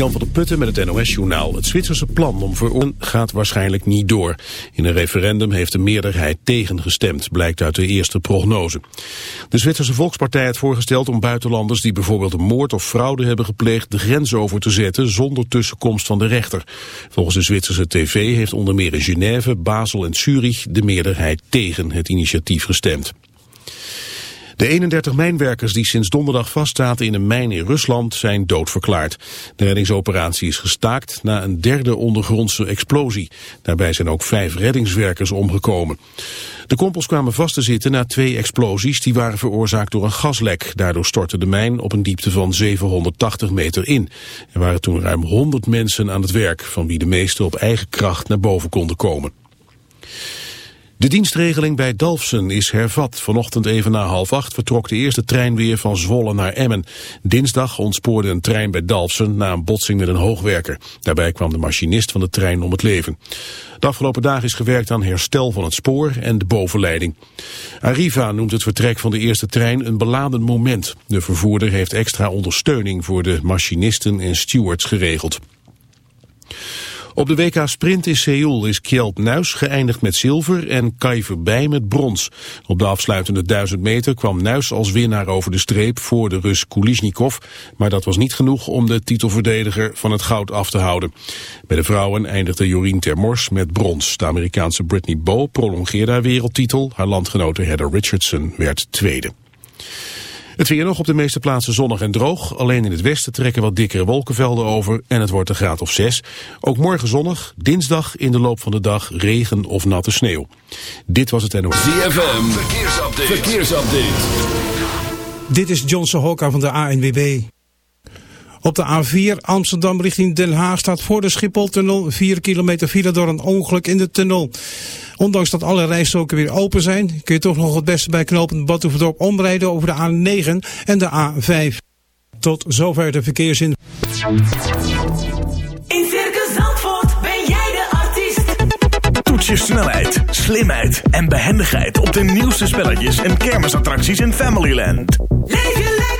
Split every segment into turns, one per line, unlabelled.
Jan van der Putten met het NOS-journaal. Het Zwitserse plan om veroordeling gaat waarschijnlijk niet door. In een referendum heeft de meerderheid tegengestemd, blijkt uit de eerste prognose. De Zwitserse Volkspartij had voorgesteld om buitenlanders die bijvoorbeeld een moord of fraude hebben gepleegd de grens over te zetten zonder tussenkomst van de rechter. Volgens de Zwitserse tv heeft onder meer in Genève, Basel en Zurich de meerderheid tegen het initiatief gestemd. De 31 mijnwerkers die sinds donderdag vastzaten in een mijn in Rusland zijn doodverklaard. De reddingsoperatie is gestaakt na een derde ondergrondse explosie. Daarbij zijn ook vijf reddingswerkers omgekomen. De kompels kwamen vast te zitten na twee explosies die waren veroorzaakt door een gaslek. Daardoor stortte de mijn op een diepte van 780 meter in. Er waren toen ruim 100 mensen aan het werk, van wie de meeste op eigen kracht naar boven konden komen. De dienstregeling bij Dalfsen is hervat. Vanochtend even na half acht vertrok de eerste trein weer van Zwolle naar Emmen. Dinsdag ontspoorde een trein bij Dalfsen na een botsing met een hoogwerker. Daarbij kwam de machinist van de trein om het leven. De afgelopen dagen is gewerkt aan herstel van het spoor en de bovenleiding. Arriva noemt het vertrek van de eerste trein een beladen moment. De vervoerder heeft extra ondersteuning voor de machinisten en stewards geregeld. Op de WK Sprint in Seoul is Kjeld Nuis geëindigd met zilver en Kai Verbij met brons. Op de afsluitende 1000 meter kwam Nuis als winnaar over de streep voor de Rus Kulishnikov. Maar dat was niet genoeg om de titelverdediger van het goud af te houden. Bij de vrouwen eindigde Jorien Termors met brons. De Amerikaanse Brittany Bowe prolongeerde haar wereldtitel. Haar landgenote Heather Richardson werd tweede. Het weer nog op de meeste plaatsen zonnig en droog. Alleen in het westen trekken wat dikkere wolkenvelden over en het wordt een graad of 6. Ook morgen zonnig, dinsdag in de loop van de dag regen of natte sneeuw. Dit was het NOS.
ZFM, verkeersupdate. verkeersupdate.
Dit is Johnson Hokka van de ANWB. Op de A4 Amsterdam richting Den Haag staat voor de Schipholtunnel 4 kilometer file door een ongeluk in de tunnel. Ondanks dat alle rijstroken weer open zijn, kun je toch nog het beste bij knooppunt Badhoevedorp omrijden over de A9 en de A5. Tot zover de verkeersin.
In Circus Zandvoort ben jij de artiest.
Toets je snelheid, slimheid en behendigheid op de nieuwste spelletjes en kermisattracties in Familyland.
Leef je lekker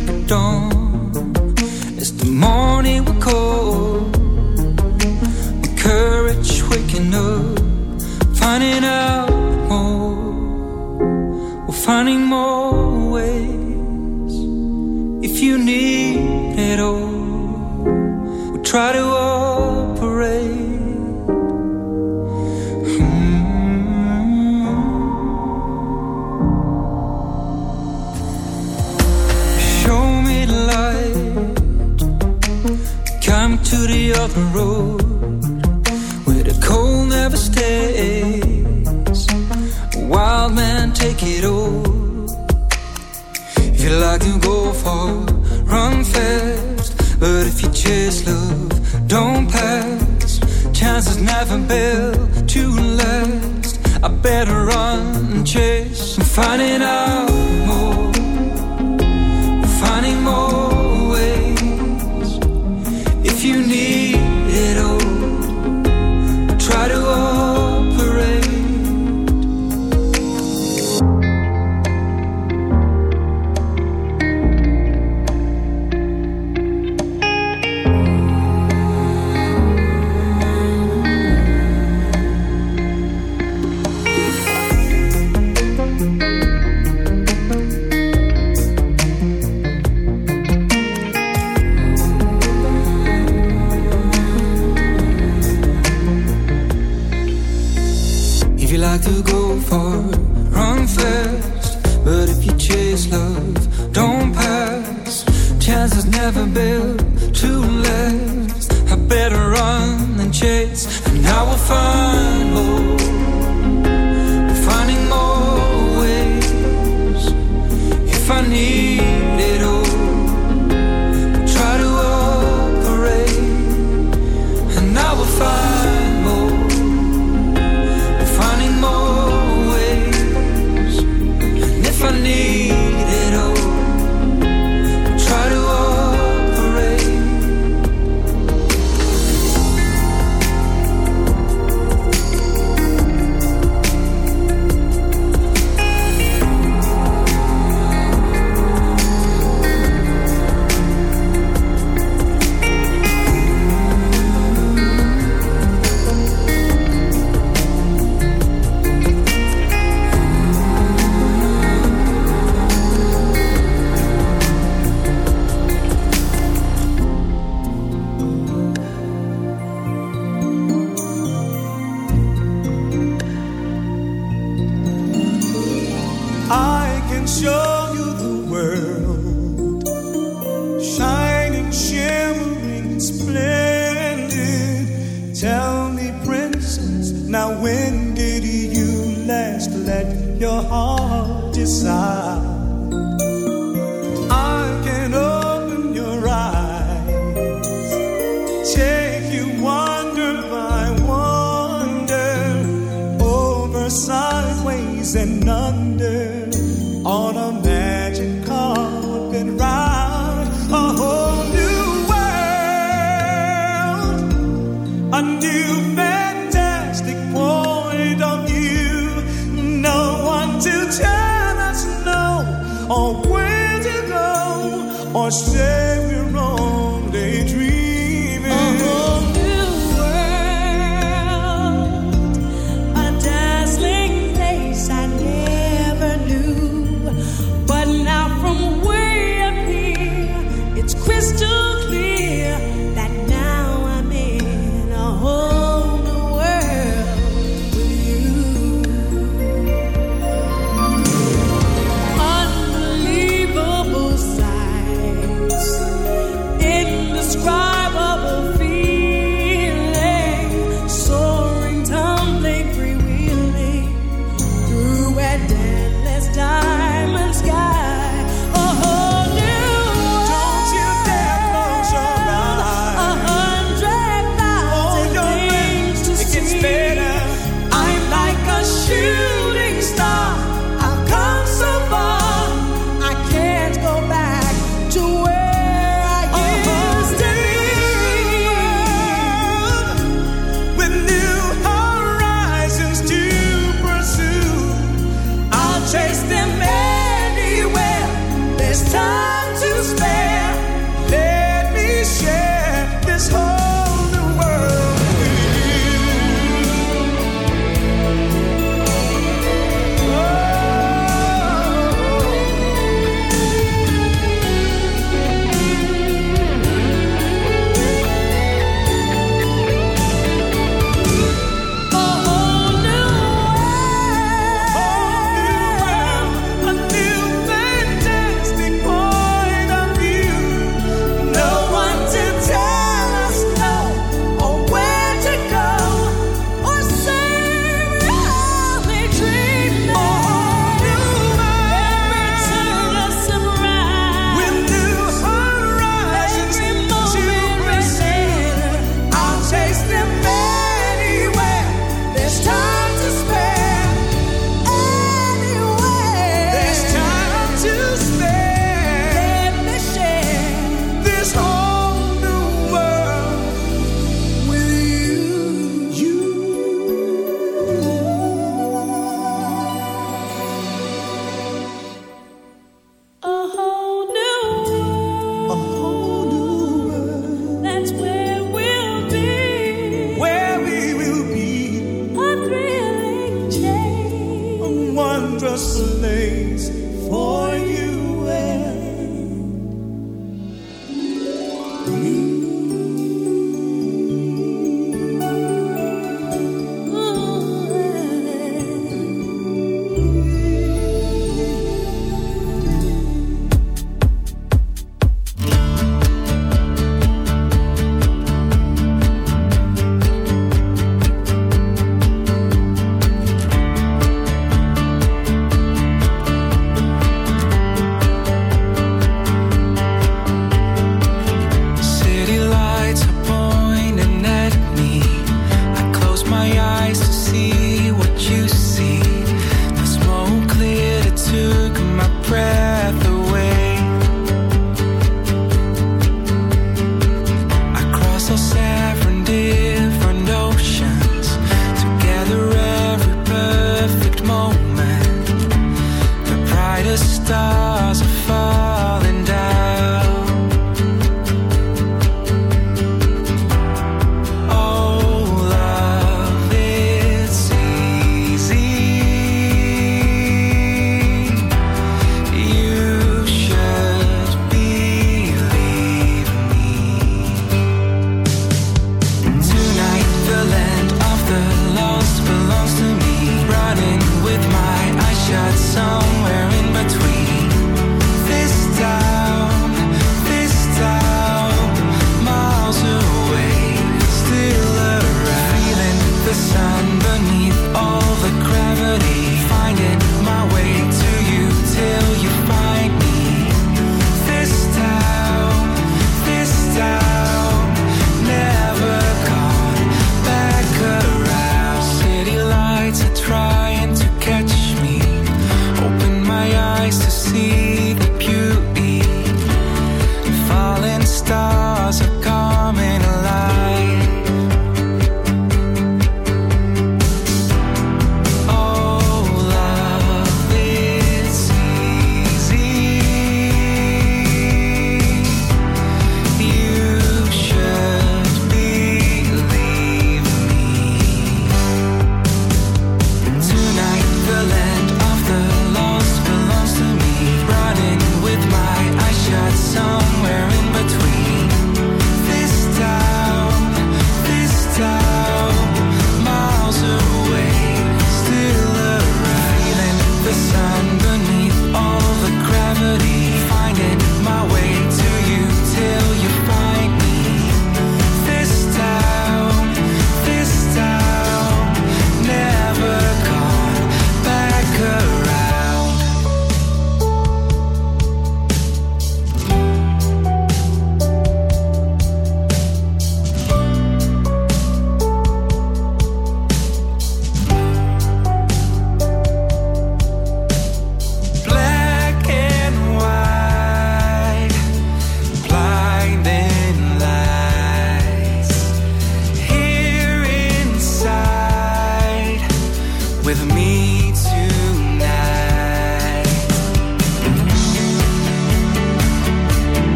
brick of
dawn. It's the morning we call the courage waking up Finding out more. We're finding more ways If you need it all. We'll try to
Hoje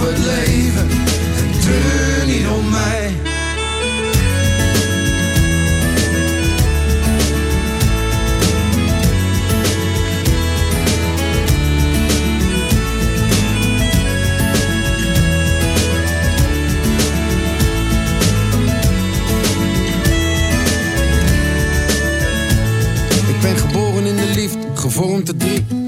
op en treur niet om mij. Ik ben geboren in de liefde, gevormd te drie.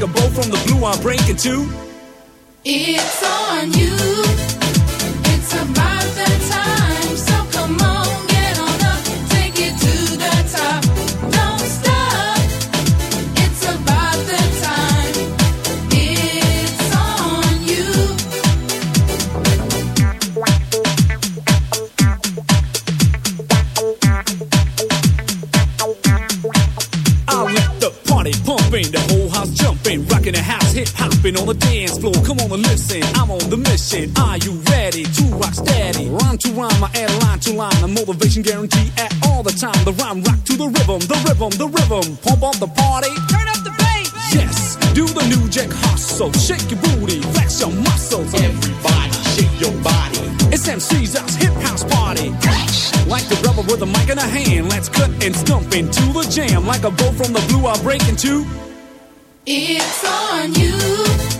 like a
bow from the blue, I'm breaking two.
your muscles. Everybody shake your body. It's MC's house, hip house party. Like the rubber with a mic in a hand, let's cut and stump into the jam. Like a bow from the blue, I'll break into.
It's on you.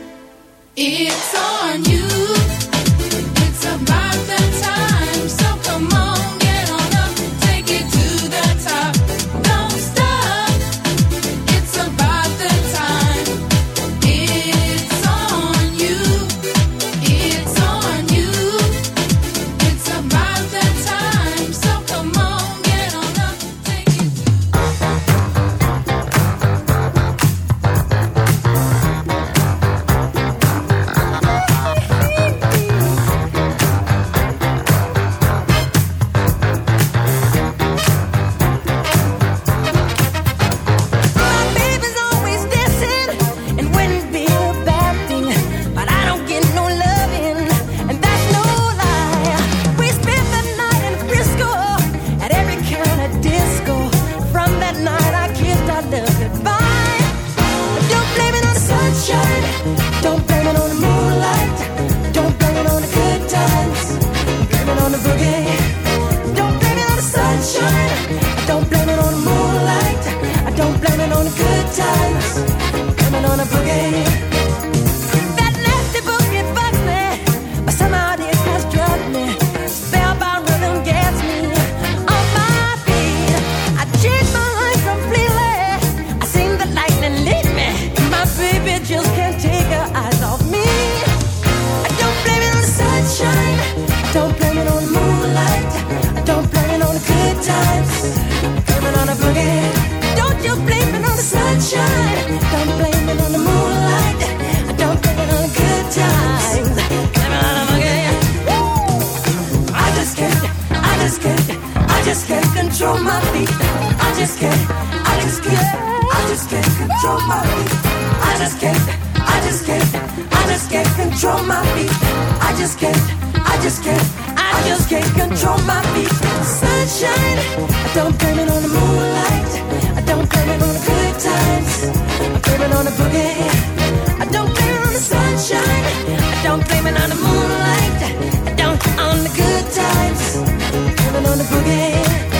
It's on you. on the boogie.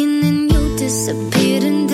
And then you
disappeared, and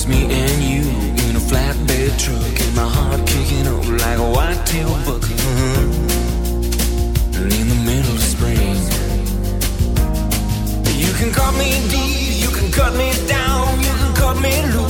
Just me and you in a
flatbed truck, and my heart kicking up like
a
whitetail buck. Mm-hmm. And in the middle of spring, you can cut me deep, you can cut me down, you can cut me
loose.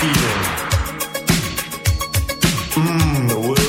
Feeling. Mmm,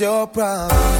your
problem.